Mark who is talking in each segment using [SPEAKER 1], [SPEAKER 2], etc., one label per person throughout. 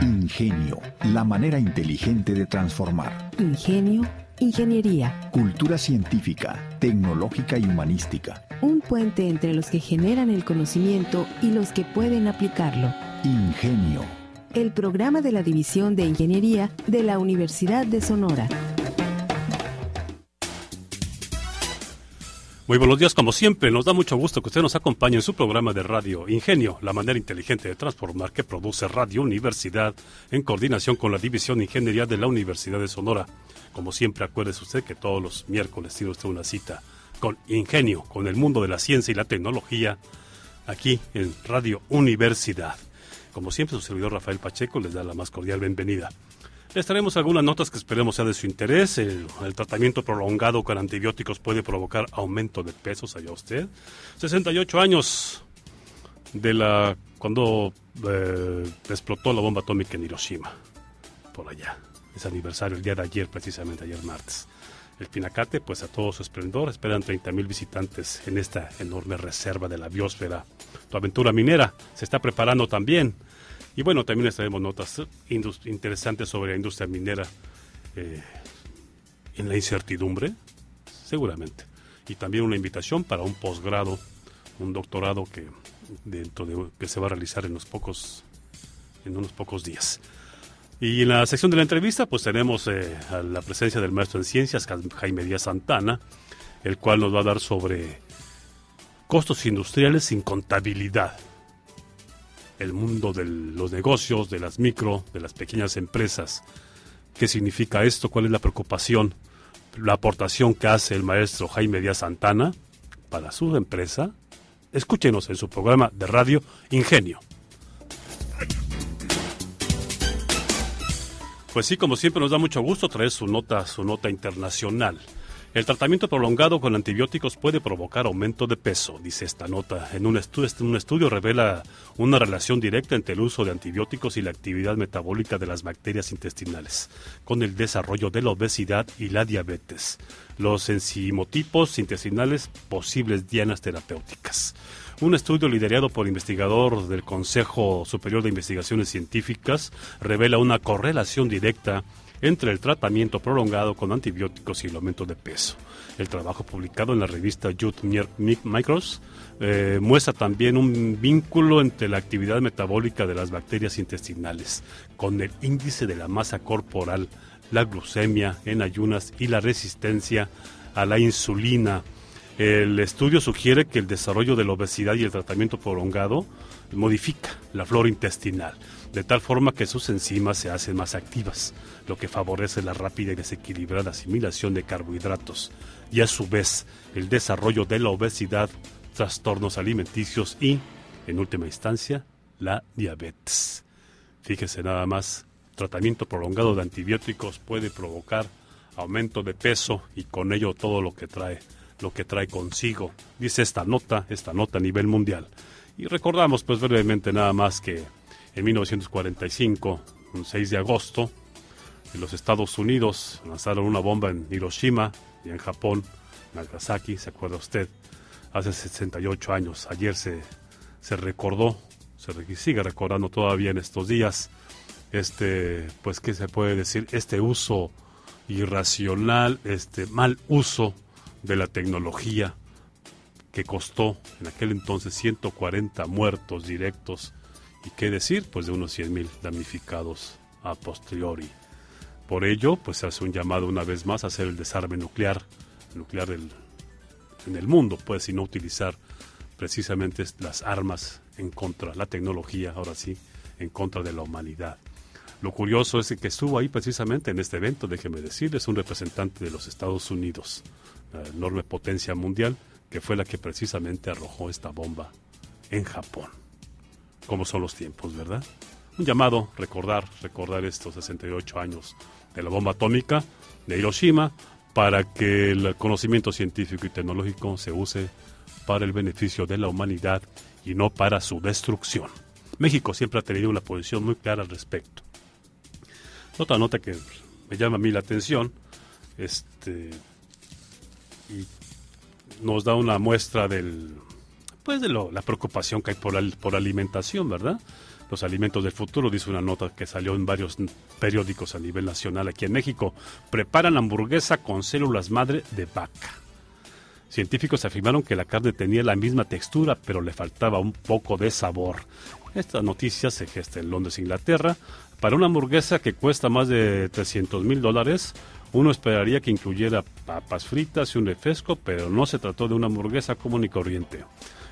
[SPEAKER 1] Ingenio, la manera inteligente de transformar.
[SPEAKER 2] Ingenio, ingeniería.
[SPEAKER 1] Cultura científica, tecnológica y humanística.
[SPEAKER 2] Un puente entre los que generan el conocimiento y los que pueden aplicarlo.
[SPEAKER 1] Ingenio.
[SPEAKER 2] El programa de la División de Ingeniería de la Universidad de Sonora.
[SPEAKER 3] Muy buenos días, como siempre, nos da mucho gusto que usted nos acompañe en su programa de radio Ingenio, la manera inteligente de transformar que produce Radio Universidad en coordinación con la División de Ingeniería de la Universidad de Sonora. Como siempre, acuérdese usted que todos los miércoles tiene usted una cita con Ingenio, con el mundo de la ciencia y la tecnología, aquí en Radio Universidad. Como siempre, su servidor Rafael Pacheco les da la más cordial bienvenida. Les traemos algunas notas que esperemos sea de su interés. El, tratamiento prolongado con antibióticos puede provocar aumento de peso, ¿sabía usted? 68 años de la cuando eh, explotó la bomba atómica en Hiroshima, por allá. Es aniversario el día de ayer, precisamente ayer martes. El Pinacate, pues a todo su esplendor, esperan 30.000 visitantes en esta enorme reserva de la biosfera. Tu aventura minera se está preparando también y bueno, también les traemos notas interesantes sobre la industria minera eh, en la incertidumbre, seguramente. Y también una invitación para un posgrado, un doctorado que dentro de, que se va a realizar en unos pocos en unos pocos días. Y en la sección de la entrevista, pues tenemos eh, a la presencia del maestro en ciencias, Jaime Díaz Santana, el cual nos va a dar sobre costos industriales sin contabilidad el mundo de los negocios, de las micro, de las pequeñas empresas. ¿Qué significa esto? ¿Cuál es la preocupación? La aportación que hace el maestro Jaime Díaz Santana para su empresa. Escúchenos en su programa de radio Ingenio. Pues sí, como siempre nos da mucho gusto traer su nota, su nota internacional. El tratamiento prolongado con antibióticos puede provocar aumento de peso, dice esta nota. En un, estudio, revela una relación directa entre el uso de antibióticos y la actividad metabólica de las bacterias intestinales, con el desarrollo de la obesidad y la diabetes, los enzimotipos intestinales, posibles dianas terapéuticas. Un estudio liderado por investigador del Consejo Superior de Investigaciones Científicas revela una correlación directa entre el tratamiento prolongado con antibióticos y el aumento de peso. El trabajo publicado en la revista Youth Micros eh, muestra también un vínculo entre la actividad metabólica de las bacterias intestinales con el índice de la masa corporal, la glucemia en ayunas y la resistencia a la insulina. El estudio sugiere que el desarrollo de la obesidad y el tratamiento prolongado modifica la flora intestinal de tal forma que sus enzimas se hacen más activas, lo que favorece la rápida y desequilibrada asimilación de carbohidratos y a su vez el desarrollo de la obesidad, trastornos alimenticios y, en última instancia, la diabetes. Fíjese nada más, tratamiento prolongado de antibióticos puede provocar aumento de peso y con ello todo lo que trae, lo que trae consigo, dice esta nota, esta nota a nivel mundial. Y recordamos pues brevemente nada más que en 1945, un 6 de agosto, en los Estados Unidos lanzaron una bomba en Hiroshima y en Japón, Nagasaki, ¿se acuerda usted? Hace 68 años. Ayer se, se recordó, se sigue recordando todavía en estos días, este, pues, ¿qué se puede decir? Este uso irracional, este mal uso de la tecnología que costó en aquel entonces 140 muertos directos y qué decir, pues de unos 100.000 damnificados a posteriori. Por ello, pues se hace un llamado una vez más a hacer el desarme nuclear, nuclear en el mundo, pues, y no utilizar precisamente las armas en contra, la tecnología, ahora sí, en contra de la humanidad. Lo curioso es que estuvo ahí precisamente en este evento, déjeme decirles, un representante de los Estados Unidos, la enorme potencia mundial, que fue la que precisamente arrojó esta bomba en Japón cómo son los tiempos, ¿verdad? Un llamado, recordar, recordar estos 68 años de la bomba atómica de Hiroshima para que el conocimiento científico y tecnológico se use para el beneficio de la humanidad y no para su destrucción. México siempre ha tenido una posición muy clara al respecto. Otra nota que me llama a mí la atención este, y nos da una muestra del, de la preocupación que hay por la, por alimentación, ¿verdad? Los alimentos del futuro, dice una nota que salió en varios periódicos a nivel nacional aquí en México, preparan hamburguesa con células madre de vaca. Científicos afirmaron que la carne tenía la misma textura, pero le faltaba un poco de sabor. Esta noticia se gesta en Londres, Inglaterra. Para una hamburguesa que cuesta más de 300 mil dólares, uno esperaría que incluyera papas fritas y un refresco, pero no se trató de una hamburguesa común y corriente.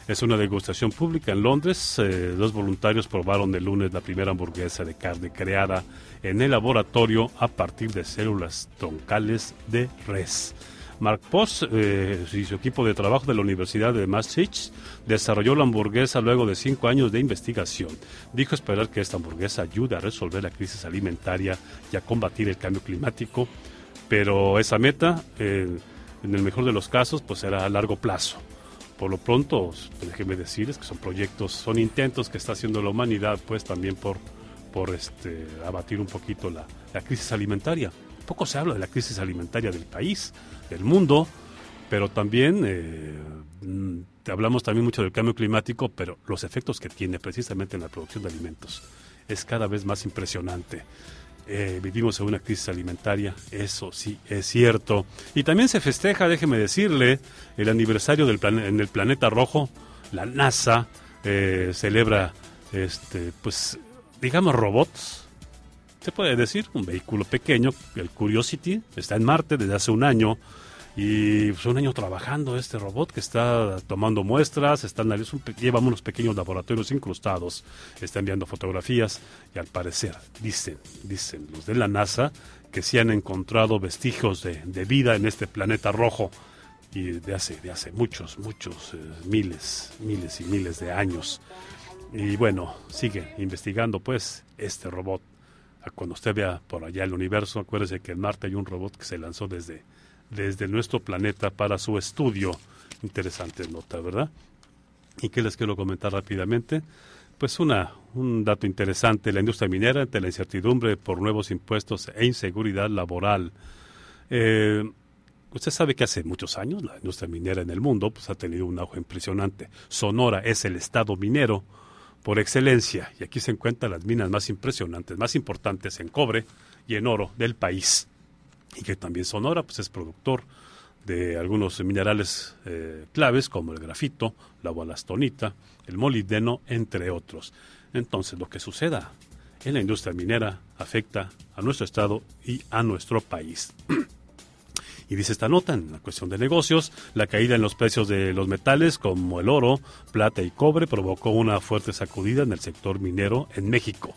[SPEAKER 3] Es una degustación pública en Londres. Eh, dos voluntarios probaron el lunes la primera hamburguesa de carne creada en el laboratorio a partir de células troncales de res. Mark Post eh, y su equipo de trabajo de la Universidad de Maastricht desarrolló la hamburguesa luego de cinco años de investigación. Dijo esperar que esta hamburguesa ayude a resolver la crisis alimentaria y a combatir el cambio climático, pero esa meta, eh, en el mejor de los casos, pues será a largo plazo. Por lo pronto, déjeme decirles que son proyectos, son intentos que está haciendo la humanidad, pues también por, por este, abatir un poquito la, la crisis alimentaria. Poco se habla de la crisis alimentaria del país del mundo, pero también eh, mm, hablamos también mucho del cambio climático, pero los efectos que tiene precisamente en la producción de alimentos es cada vez más impresionante. Eh, vivimos en una crisis alimentaria, eso sí es cierto. Y también se festeja, déjeme decirle, el aniversario del en el planeta rojo. La NASA eh, celebra, este, pues, digamos, robots se puede decir, un vehículo pequeño, el Curiosity, está en Marte desde hace un año y pues, un año trabajando este robot que está tomando muestras, está lleva unos pequeños laboratorios incrustados, está enviando fotografías y al parecer, dicen, dicen los de la NASA, que sí han encontrado vestigios de, vida en este planeta rojo y de hace, de hace muchos, muchos eh, miles, miles y miles de años. Y bueno, sigue investigando pues este robot cuando usted vea por allá el universo, acuérdese que en Marte hay un robot que se lanzó desde, desde nuestro planeta para su estudio. Interesante nota, ¿verdad? ¿Y qué les quiero comentar rápidamente? Pues una, un dato interesante, la industria minera ante la incertidumbre por nuevos impuestos e inseguridad laboral. Eh, usted sabe que hace muchos años la industria minera en el mundo pues, ha tenido un auge impresionante. Sonora es el estado minero por excelencia, y aquí se encuentran las minas más impresionantes, más importantes en cobre y en oro del país, y que también Sonora pues, es productor de algunos minerales eh, claves como el grafito, la gualastonita, el molibdeno, entre otros. Entonces, lo que suceda en la industria minera afecta a nuestro estado y a nuestro país. Y dice esta nota, en la cuestión de negocios, la caída en los precios de los metales como el oro, plata y cobre provocó una fuerte sacudida en el sector minero en México,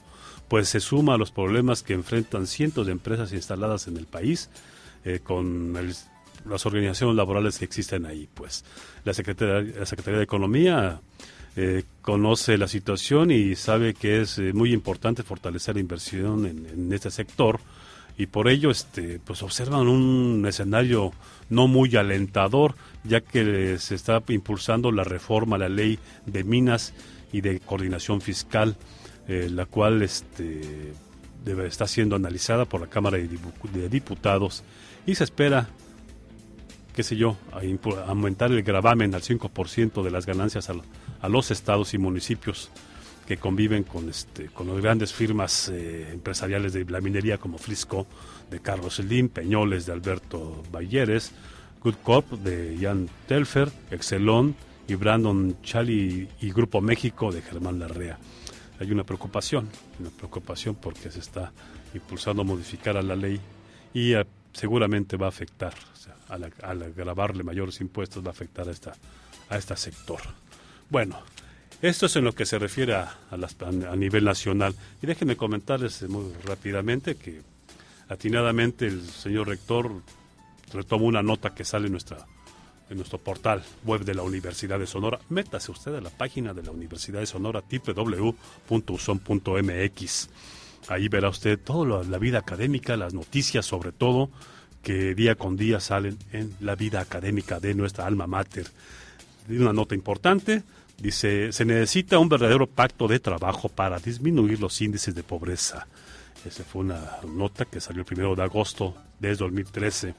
[SPEAKER 3] pues se suma a los problemas que enfrentan cientos de empresas instaladas en el país eh, con las organizaciones laborales que existen ahí. Pues la Secretaría, la Secretaría de Economía eh, conoce la situación y sabe que es eh, muy importante fortalecer la inversión en, en este sector y por ello este pues observan un escenario no muy alentador ya que se está impulsando la reforma a la ley de minas y de coordinación fiscal eh, la cual este debe, está siendo analizada por la Cámara de Diputados y se espera qué sé yo, aumentar el gravamen al 5% de las ganancias a los estados y municipios que conviven con, este, con las grandes firmas eh, empresariales de la minería como Frisco de Carlos Slim, Peñoles de Alberto Balleres, Good Corp de Jan Telfer, Excelón y Brandon Chali y Grupo México de Germán Larrea. Hay una preocupación, una preocupación porque se está impulsando a modificar a la ley y eh, seguramente va a afectar, al, al, grabarle mayores impuestos va a afectar a, esta, a este sector. Bueno, esto es en lo que se refiere a, a, nivel nacional. Y déjenme comentarles muy rápidamente que atinadamente el señor rector retomó una nota que sale en, nuestra, en nuestro portal web de la Universidad de Sonora. Métase usted a la página de la Universidad de Sonora, www.uson.mx. Ahí verá usted toda la vida académica, las noticias sobre todo, que día con día salen en la vida académica de nuestra alma mater. Una nota importante, Dice, se necesita un verdadero pacto de trabajo para disminuir los índices de pobreza. Esa fue una nota que salió el primero de agosto de 2013.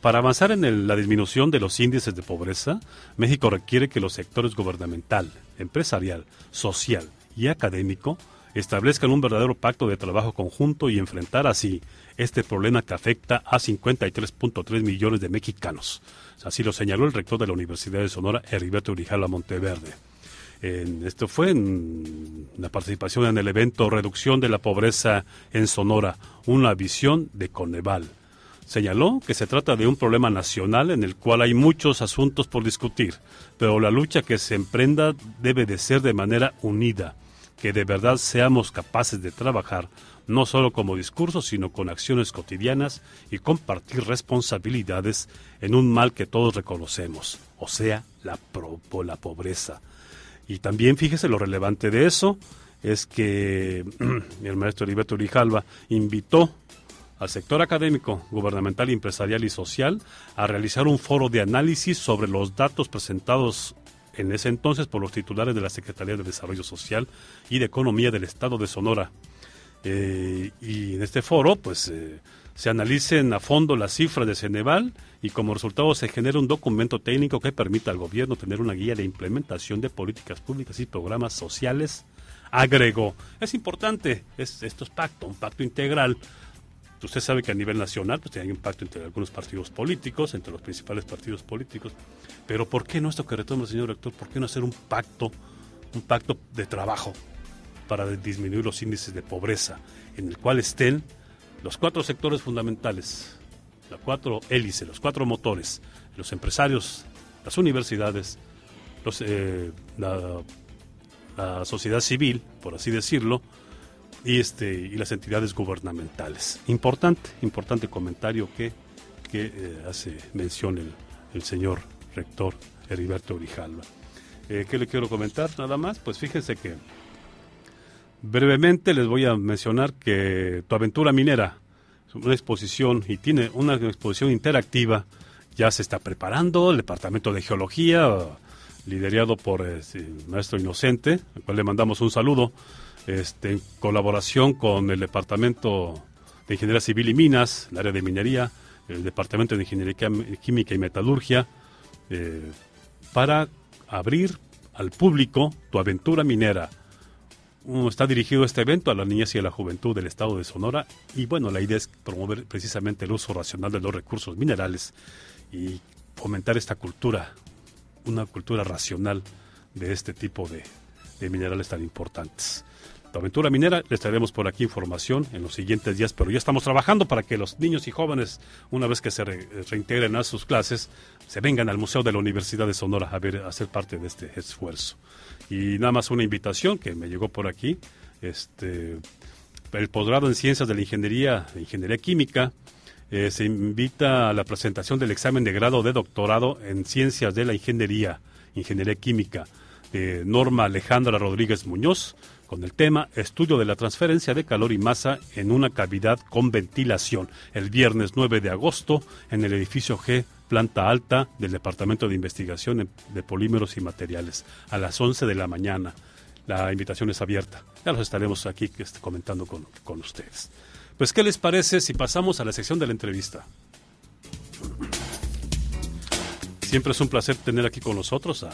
[SPEAKER 3] Para avanzar en la disminución de los índices de pobreza, México requiere que los sectores gubernamental, empresarial, social y académico establezcan un verdadero pacto de trabajo conjunto y enfrentar así este problema que afecta a 53.3 millones de mexicanos. Así lo señaló el rector de la Universidad de Sonora, Heriberto Urijala Monteverde. esto fue en la participación en el evento Reducción de la Pobreza en Sonora, una visión de Coneval. Señaló que se trata de un problema nacional en el cual hay muchos asuntos por discutir, pero la lucha que se emprenda debe de ser de manera unida, que de verdad seamos capaces de trabajar no solo como discurso, sino con acciones cotidianas y compartir responsabilidades en un mal que todos reconocemos, o sea, la, pobreza. Y también fíjese lo relevante de eso, es que el maestro Heriberto Urijalva invitó al sector académico, gubernamental, empresarial y social a realizar un foro de análisis sobre los datos presentados en ese entonces por los titulares de la Secretaría de Desarrollo Social y de Economía del Estado de Sonora. Eh, y en este foro, pues, eh, se analicen a fondo las cifras de Ceneval y como resultado se genera un documento técnico que permita al gobierno tener una guía de implementación de políticas públicas y programas sociales. Agregó, es importante, es, esto es pacto, un pacto integral Usted sabe que a nivel nacional pues, hay un pacto entre algunos partidos políticos, entre los principales partidos políticos. Pero ¿por qué no esto que retoma el señor rector? ¿Por qué no hacer un pacto, un pacto de trabajo para disminuir los índices de pobreza, en el cual estén los cuatro sectores fundamentales, los cuatro hélices, los cuatro motores, los empresarios, las universidades, eh, la sociedad civil, por así decirlo, y, este, y las entidades gubernamentales. Importante, importante comentario que, que eh, hace mención el, el, señor rector Heriberto Grijalva. Eh, ¿Qué le quiero comentar? Nada más, pues fíjense que brevemente les voy a mencionar que Tu Aventura Minera una exposición y tiene una exposición interactiva, ya se está preparando, el Departamento de Geología, liderado por el eh, maestro Inocente, al cual le mandamos un saludo, este, en colaboración con el Departamento de Ingeniería Civil y Minas, el área de minería, el Departamento de Ingeniería Química y Metalurgia, eh, para abrir al público tu aventura minera. está dirigido este evento a la niñez y a la juventud del estado de Sonora y bueno, la idea es promover precisamente el uso racional de los recursos minerales y fomentar esta cultura, una cultura racional de este tipo de minerales tan importantes. Aventura Minera. Les traeremos por aquí información en los siguientes días, pero ya estamos trabajando para que los niños y jóvenes, una vez que se reintegren a sus clases, se vengan al Museo de la Universidad de Sonora a, ver, ser parte de este esfuerzo. Y nada más una invitación que me llegó por aquí. Este, el posgrado en Ciencias de la Ingeniería, Ingeniería Química, eh, se invita a la presentación del examen de grado de doctorado en Ciencias de la Ingeniería, Ingeniería Química. de Norma Alejandra Rodríguez Muñoz, con el tema Estudio de la transferencia de calor y masa en una cavidad con ventilación, el viernes 9 de agosto en el edificio G, planta alta del Departamento de Investigación de Polímeros y Materiales, a las 11 de la mañana. La invitación es abierta. Ya los estaremos aquí este, comentando con, con ustedes. Pues, ¿qué les parece si pasamos a la sección de la entrevista? Siempre es un placer tener aquí con nosotros a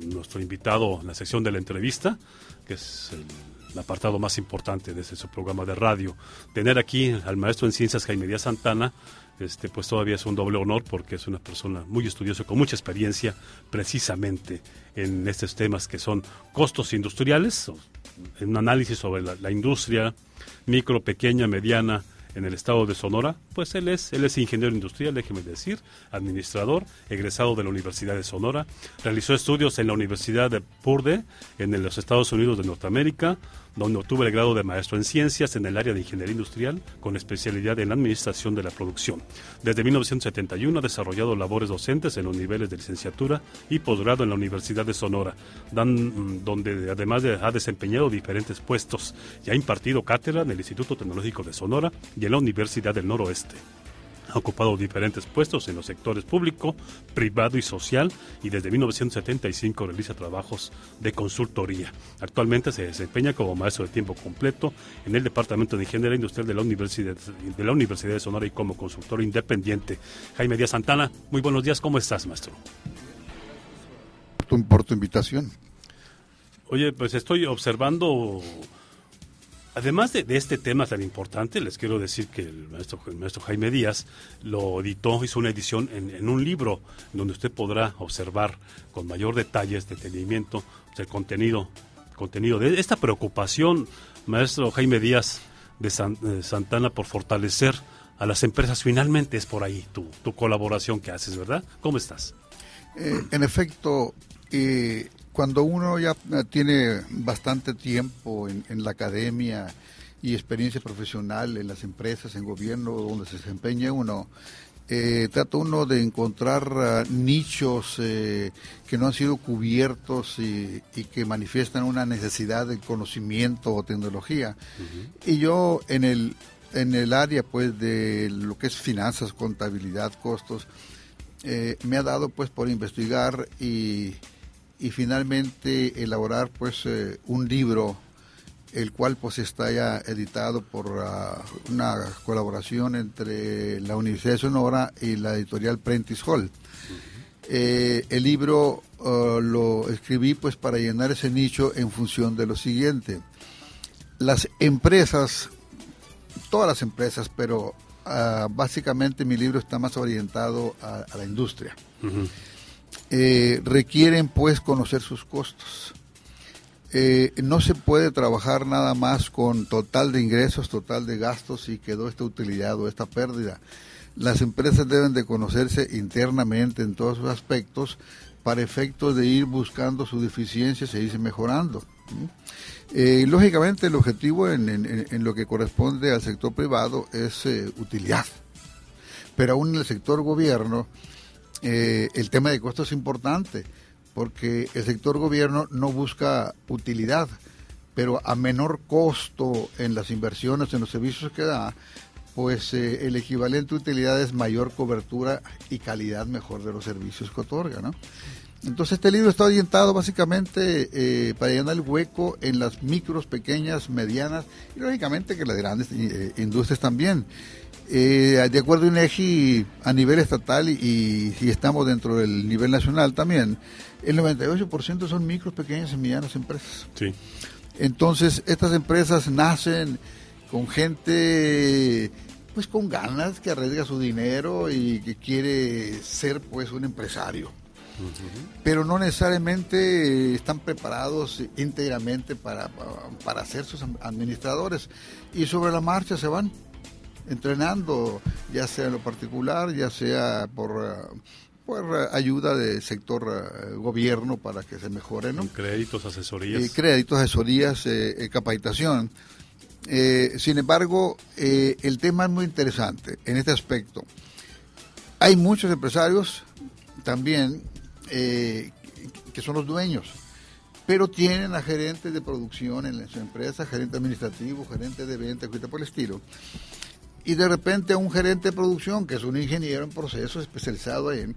[SPEAKER 3] nuestro invitado en la sección de la entrevista, que es el, apartado más importante de su programa de radio. Tener aquí al maestro en ciencias Jaime Díaz Santana, este, pues todavía es un doble honor porque es una persona muy estudiosa, con mucha experiencia precisamente en estos temas que son costos industriales, un análisis sobre la industria micro, pequeña, mediana, en el estado de Sonora, pues él es, él es ingeniero industrial, déjeme decir, administrador, egresado de la Universidad de Sonora, realizó estudios en la Universidad de Purde, en los Estados Unidos de Norteamérica, donde obtuvo el grado de maestro en ciencias en el área de ingeniería industrial con especialidad en la administración de la producción. Desde 1971 ha desarrollado labores docentes en los niveles de licenciatura y posgrado en la Universidad de Sonora, dan, donde además ha desempeñado diferentes puestos y ha impartido cátedra en el Instituto Tecnológico de Sonora y en la Universidad del Noroeste. Ha ocupado diferentes puestos en los sectores público, privado y social y desde 1975 realiza trabajos de consultoría. Actualmente se desempeña como maestro de tiempo completo en el Departamento de Ingeniería Industrial de la Universidad de, la Universidad de Sonora y como consultor independiente. Jaime Díaz Santana, muy buenos días, ¿cómo estás, maestro?
[SPEAKER 4] Por tu invitación.
[SPEAKER 3] Oye, pues estoy observando, además de, este tema tan importante, les quiero decir que el maestro, maestro Jaime Díaz lo editó, hizo una edición en, un libro donde usted podrá observar con mayor detalle, detenimiento, el contenido, contenido de esta preocupación, maestro Jaime Díaz de, Santana, por fortalecer a las empresas. Finalmente es por ahí tu, tu colaboración que haces, ¿verdad? ¿Cómo estás?
[SPEAKER 4] Eh, en efecto, eh, cuando uno ya tiene bastante tiempo en, la academia y experiencia profesional en las empresas, en gobierno, donde se desempeña uno, eh, trata uno de encontrar ah, nichos eh, que no han sido cubiertos y, que manifiestan una necesidad de conocimiento o tecnología. Y yo en el, en el área pues de lo que es finanzas, contabilidad, costos, eh, me ha dado pues por investigar y y finalmente elaborar pues eh, un libro el cual pues está ya editado por ah, una colaboración entre la Universidad de Sonora y la editorial Prentice Hall. Eh, el libro ah, lo escribí pues para llenar ese nicho en función de lo siguiente. Las empresas, todas las empresas, pero ah, básicamente mi libro está más orientado a, la industria. Eh, requieren pues conocer sus costos. Eh, no se puede trabajar nada más con total de ingresos, total de gastos y quedó esta utilidad o esta pérdida. Las empresas deben de conocerse internamente en todos sus aspectos para efectos de ir buscando sus deficiencias e irse mejorando. Eh, lógicamente el objetivo en, lo que corresponde al sector privado es utilidad, pero aún en el sector gobierno eh, el tema de costos es importante, porque el sector gobierno no busca utilidad, pero a menor costo en las inversiones, en los servicios que da, pues eh, el equivalente a utilidad es mayor cobertura y calidad mejor de los servicios que otorga, ¿no? Entonces este libro está orientado básicamente eh, para llenar el hueco en las micros, pequeñas, medianas y lógicamente que las grandes industrias también. Eh, de acuerdo a INEGI a nivel estatal y, si estamos dentro del nivel nacional también, el 98% son micros, pequeñas y medianas empresas.
[SPEAKER 3] Sí.
[SPEAKER 4] Entonces, estas empresas nacen con gente pues con ganas que arriesga su dinero y que quiere ser pues un empresario. Pero no necesariamente están preparados íntegramente para, para ser sus administradores y sobre la marcha se van entrenando, ya sea en lo particular, ya sea por, eh, por eh, ayuda del sector eh, gobierno para que se mejore. ¿no?
[SPEAKER 3] Créditos, asesorías.
[SPEAKER 4] créditos, asesorías, capacitación. sin embargo, el tema es muy interesante en este aspecto. Hay muchos empresarios también que son los dueños, pero tienen a gerentes de producción en su empresa, gerente administrativo, gerente de venta, por el estilo, y de repente un gerente de producción, que es un ingeniero en procesos especializado en,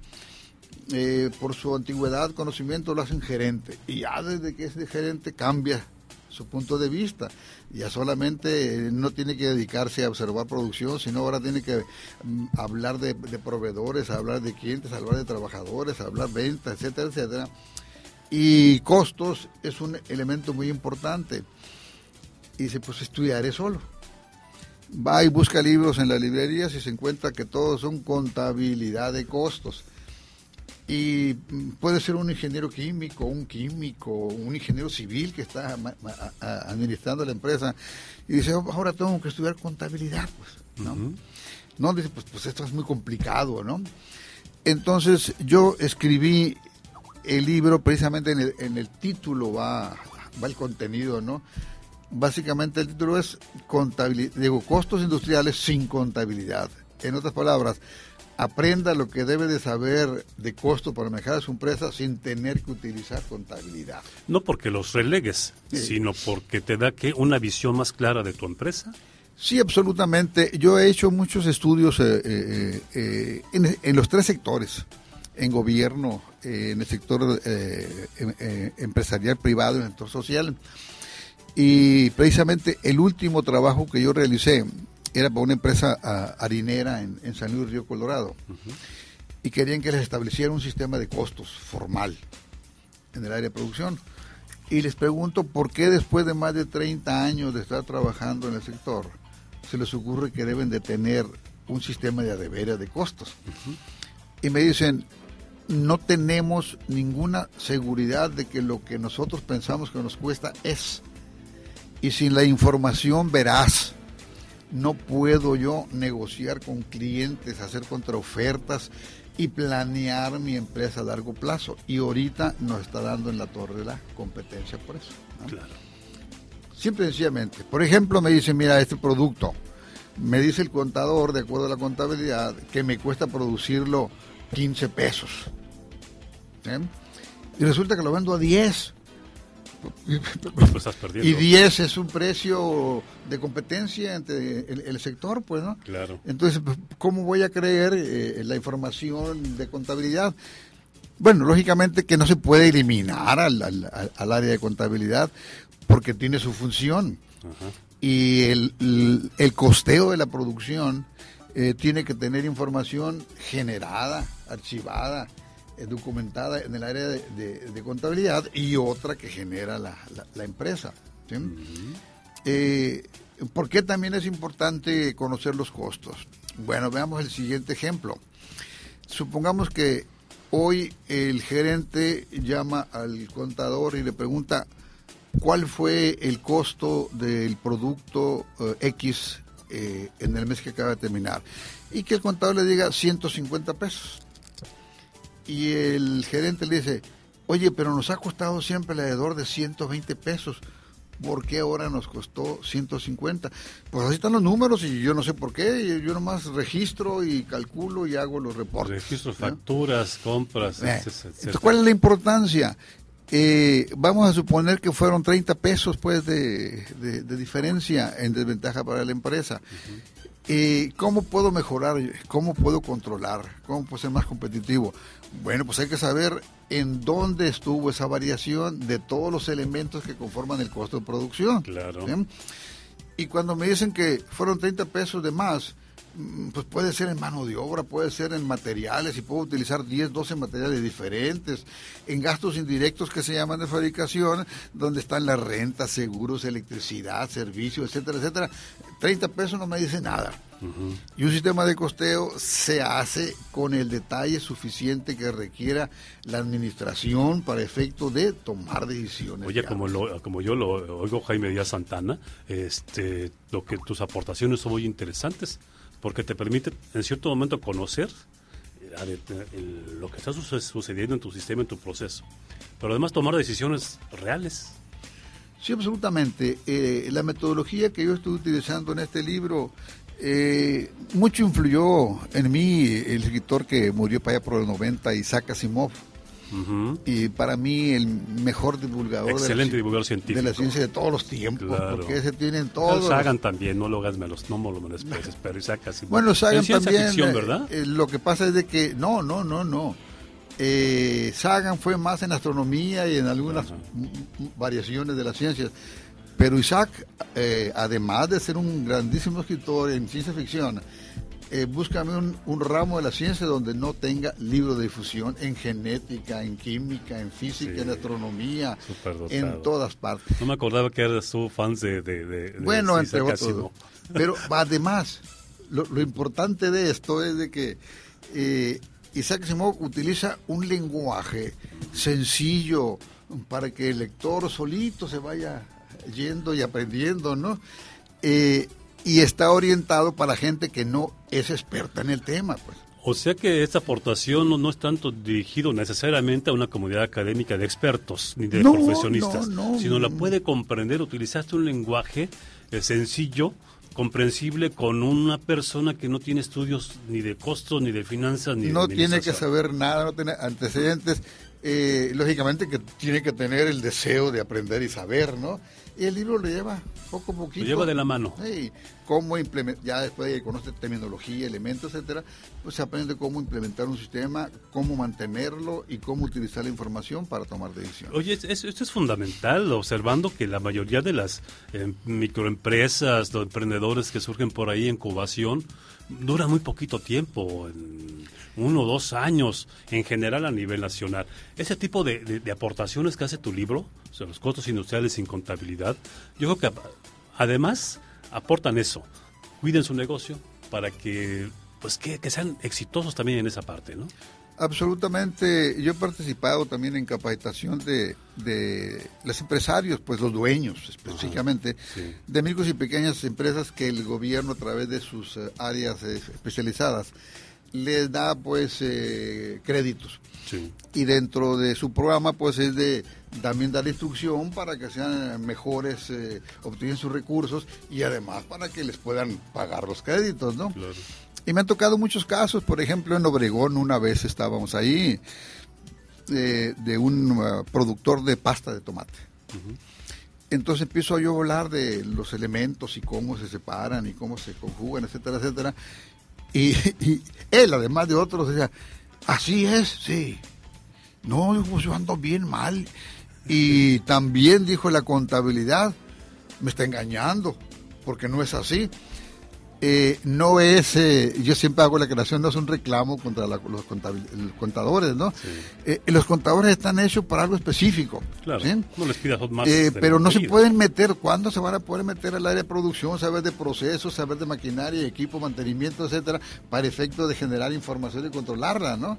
[SPEAKER 4] eh, por su antigüedad, conocimiento, lo hacen gerente. Y ya desde que es de gerente cambia su punto de vista. Ya solamente no tiene que dedicarse a observar producción, sino ahora tiene que mm, hablar de, proveedores, hablar de clientes, hablar de trabajadores, hablar ventas, etcétera, etcétera. Y costos es un elemento muy importante. Y dice, pues estudiaré solo va y busca libros en las librerías y se encuentra que todos son contabilidad de costos. Y puede ser un ingeniero químico, un químico, un ingeniero civil que está administrando la empresa y dice, oh, ahora tengo que estudiar contabilidad, pues, ¿no? No, dice, pues, pues esto es muy complicado, ¿no? Entonces yo escribí el libro, precisamente en el, en el título va, va el contenido, ¿no? Básicamente el título es digo, costos industriales sin contabilidad. En otras palabras, aprenda lo que debe de saber de costo para manejar su empresa sin tener que utilizar contabilidad.
[SPEAKER 3] No porque los relegues, sino porque te da que una visión más clara de tu empresa.
[SPEAKER 4] Sí, absolutamente. Yo he hecho muchos estudios eh, eh, eh, en, en, los tres sectores, en gobierno, en el sector em, empresarial privado, en el sector social. Y precisamente el último trabajo que yo realicé era para una empresa ah, harinera en, San Luis Río Colorado. Y querían que les estableciera un sistema de costos formal en el área de producción. y les pregunto por qué después de más de 30 años de estar trabajando en el sector, se les ocurre que deben de tener un sistema de adeveras de costos. Y me dicen, no tenemos ninguna seguridad de que lo que nosotros pensamos que nos cuesta es. Y sin la información veraz, no puedo yo negociar con clientes, hacer contraofertas y planear mi empresa a largo plazo. Y ahorita nos está dando en la torre la competencia por eso.
[SPEAKER 3] Claro.
[SPEAKER 4] Simple y sencillamente. Por ejemplo, me dicen, mira, este producto, me dice el contador, de acuerdo a la contabilidad, que me cuesta producirlo 15 pesos. ¿Eh? Y resulta que lo vendo a 10.
[SPEAKER 3] Pues.
[SPEAKER 4] Y 10 es un precio de competencia entre el, el sector, pues, ¿no?
[SPEAKER 3] Claro.
[SPEAKER 4] Entonces, pues, ¿cómo voy a creer eh, la información de contabilidad? Bueno, lógicamente que no se puede eliminar al, al- al área de contabilidad porque tiene su función.
[SPEAKER 3] Ajá.
[SPEAKER 4] Y el, el- el costeo de la producción eh, tiene que tener información generada, archivada, documentada en el área de, de- de contabilidad y otra que genera la, la- la empresa. ¿sí? Eh, ¿Por qué también es importante conocer los costos? Bueno, veamos el siguiente ejemplo. Supongamos que hoy el gerente llama al contador y le pregunta cuál fue el costo del producto eh, X eh, en el mes que acaba de terminar. Y que el contador le diga 150 pesos. Y el gerente le dice, oye, pero nos ha costado siempre alrededor de 120 pesos. ¿Por qué ahora nos costó 150? Pues así están los números y yo no sé por qué. Yo nomás registro y calculo y hago los reportes.
[SPEAKER 3] Registros,
[SPEAKER 4] ¿no?
[SPEAKER 3] facturas, compras,
[SPEAKER 4] Eh,
[SPEAKER 3] etcétera,
[SPEAKER 4] Entonces. ¿cuál es la importancia? Eh, vamos a suponer que fueron 30 pesos pues de, de- de diferencia en desventaja para la empresa. Eh, ¿Cómo puedo mejorar? ¿Cómo puedo controlar? ¿Cómo puedo ser más competitivo? Bueno, pues hay que saber en dónde estuvo esa variación de todos los elementos que conforman el costo de producción.
[SPEAKER 3] Claro.
[SPEAKER 4] ¿sí? Y cuando me dicen que fueron 30 pesos de más, pues puede ser en mano de obra, puede ser en materiales, y puedo utilizar 10, 12 materiales diferentes, en gastos indirectos que se llaman de fabricación, donde están las rentas, seguros, electricidad, servicios, etcétera, etcétera. 30 pesos no me dice nada. Y un sistema de costeo se hace con el detalle suficiente que requiera la administración para efecto de tomar decisiones.
[SPEAKER 3] Oye, como, lo, como yo lo oigo Jaime Díaz Santana, este, lo que tus aportaciones son muy interesantes, porque te permite en cierto momento conocer eh, lo que está suce- sucediendo en tu sistema, en tu proceso, pero además tomar decisiones reales.
[SPEAKER 4] Sí, absolutamente. Eh, la metodología que yo estoy utilizando en este libro, eh, mucho influyó en mí el escritor que murió para allá por el 90, Isaac Asimov. Y para mí el mejor divulgador de la
[SPEAKER 3] Excelente divulgador
[SPEAKER 4] de la
[SPEAKER 3] científico.
[SPEAKER 4] ciencia de todos los tiempos,
[SPEAKER 3] Claro.
[SPEAKER 4] porque ese tienen todos.
[SPEAKER 3] Sagan también, no lo hagas menos, no me lo menosprecies, pero Isaac.
[SPEAKER 4] Bueno, Sagan también.
[SPEAKER 3] ficción,
[SPEAKER 4] eh,
[SPEAKER 3] ¿verdad?
[SPEAKER 4] eh, lo que pasa es de que no, no, no, no. Eh, Sagan fue más en astronomía y en algunas variaciones de las ciencias. Pero Isaac, eh, además de ser un grandísimo escritor en ciencia ficción, eh, búscame un, un ramo de la ciencia donde no tenga libro de difusión en genética, en química, en física,
[SPEAKER 3] Sí.
[SPEAKER 4] en astronomía, en todas partes.
[SPEAKER 3] No me acordaba que eras tú fans de, de, de-
[SPEAKER 4] Bueno, entre otros. Pero además, lo, lo importante de esto es de que eh, Isaac Asimov utiliza un lenguaje sencillo para que el lector solito se vaya yendo y aprendiendo, ¿no? Eh, y está orientado para gente que no es experta en el tema, pues.
[SPEAKER 3] O sea que esta aportación no, no es tanto dirigido necesariamente a una comunidad académica de expertos ni de
[SPEAKER 4] No,
[SPEAKER 3] profesionistas,
[SPEAKER 4] no, no.
[SPEAKER 3] sino la puede comprender. Utilizaste un lenguaje eh, sencillo, comprensible con una persona que no tiene estudios ni de costos, ni de finanzas, ni de
[SPEAKER 4] no tiene que saber nada, no tiene antecedentes. eh, lógicamente que tiene que tener el deseo de aprender y saber, ¿no? Y el libro lo lleva poco a poquito.
[SPEAKER 3] Lo lleva de la mano.
[SPEAKER 4] Sí, cómo implementar, ya después de conoce terminología, elementos, etcétera, pues se aprende cómo implementar un sistema, cómo mantenerlo y cómo utilizar la información para tomar decisiones.
[SPEAKER 3] Oye, es- es- esto es fundamental, observando que la mayoría de las eh, microempresas, los emprendedores que surgen por ahí, incubación, dura muy poquito tiempo, en uno o dos años, en general a nivel nacional. Ese tipo de, de- aportaciones que hace tu libro o sea, los costos industriales sin contabilidad, yo creo que además aportan eso, cuiden su negocio para que pues que sean exitosos también en esa parte, ¿no?
[SPEAKER 4] Absolutamente. Yo he participado también en capacitación de, de los empresarios, pues los dueños específicamente, de micros y pequeñas empresas que el gobierno a través de sus eh, áreas eh, especializadas les da pues eh, créditos. Y dentro de su programa pues es de también dar instrucción para que sean mejores, obtienen sus recursos y además para que les puedan pagar los créditos, ¿no? Claro. Y me han tocado muchos casos, por ejemplo, en Obregón una vez estábamos ahí, eh, de un uh, productor de pasta de tomate. Entonces empiezo yo a hablar de los elementos y cómo se separan y cómo se conjugan, etcétera, etcétera. Y, él, además de otros, decía, así es, sí. No, pues yo ando bien mal. Y también dijo la contabilidad, me está engañando, porque no es así. Eh, no es, eh, yo siempre hago la creación, no es un reclamo contra los contadores, ¿no? Eh, los contadores están hechos para algo específico.
[SPEAKER 3] Claro, no les pidas más.
[SPEAKER 4] pero no se pueden meter, ¿cuándo se van a poder meter al área de producción, saber de procesos, saber de maquinaria, equipo, mantenimiento, etcétera, para efecto de generar información y controlarla, ¿no?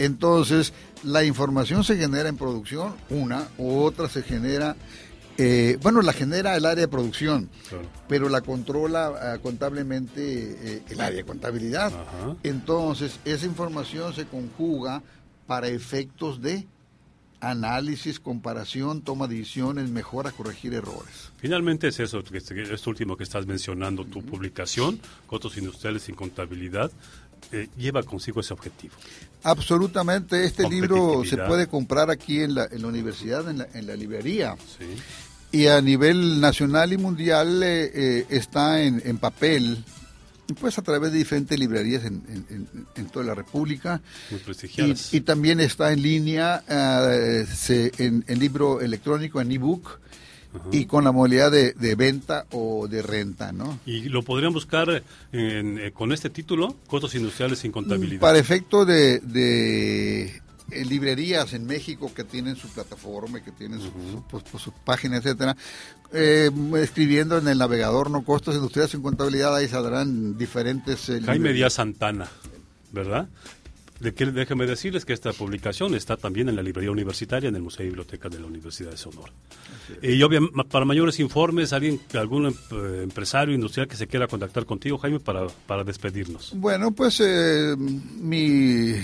[SPEAKER 4] Entonces, la información se genera en producción, una, otra se genera eh, bueno, la genera el área de producción, pero la controla eh, contablemente eh, el área de contabilidad. Entonces, esa información se conjuga para efectos de análisis, comparación, toma de decisiones, mejora, corregir errores.
[SPEAKER 3] Finalmente es eso, esto último que estás mencionando, tu publicación, Cotos Industriales sin Contabilidad, lleva consigo ese objetivo.
[SPEAKER 4] Absolutamente, este libro se puede comprar aquí en la, en la universidad, en la, en la librería. Sí y a nivel nacional y mundial eh, eh, está en, en, papel, pues a través de diferentes librerías en, en, toda la República.
[SPEAKER 3] Muy prestigiadas.
[SPEAKER 4] Y, también está en línea, eh, en, libro electrónico, en ebook. Y con la modalidad de, de, venta o de renta, ¿no?
[SPEAKER 3] ¿Y lo podrían buscar con este título, Costos Industriales sin Contabilidad?
[SPEAKER 4] Para efecto de, de eh, librerías en México que tienen su plataforma, que tienen su, pues, pues, página, etcétera, eh, escribiendo en el navegador no costos industriales sin contabilidad, ahí saldrán diferentes...
[SPEAKER 3] Eh, Jaime Díaz Santana, ¿verdad? De que, déjeme decirles que esta publicación está también en la librería universitaria, en el Museo y Biblioteca de la Universidad de Sonora. Y obviamente, para mayores informes, alguien, algún em, empresario industrial que se quiera contactar contigo, Jaime, para, para despedirnos.
[SPEAKER 4] Bueno, pues mi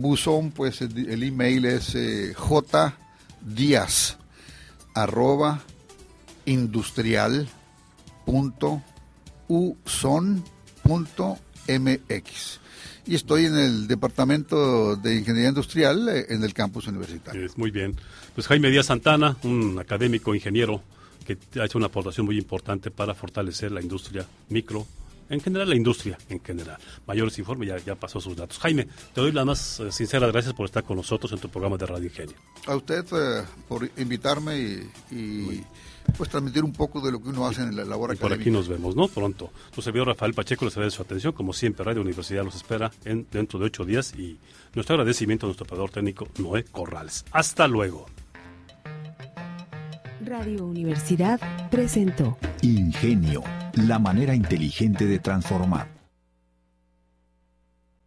[SPEAKER 4] buzón, pues el, email es eh, arroba industrial punto mx y estoy en el departamento de ingeniería industrial eh, en el campus universitario.
[SPEAKER 3] muy bien. Pues Jaime Díaz Santana, un académico ingeniero que ha hecho una aportación muy importante para fortalecer la industria micro en general la industria, en general. Mayores informes, ya, ya pasó sus datos. Jaime, te doy las más eh, sinceras gracias por estar con nosotros en tu programa de Radio Ingenio.
[SPEAKER 4] A usted eh, por invitarme y, pues transmitir un poco de lo que uno hace en la labor y
[SPEAKER 3] Por aquí nos vemos, ¿no? Pronto. Tu servidor Rafael Pacheco les agradece su atención. Como siempre, Radio Universidad los espera en, dentro de ocho días y nuestro agradecimiento a nuestro operador técnico Noé Corrales. Hasta luego.
[SPEAKER 2] Radio Universidad presentó
[SPEAKER 1] Ingenio, la manera inteligente de transformar.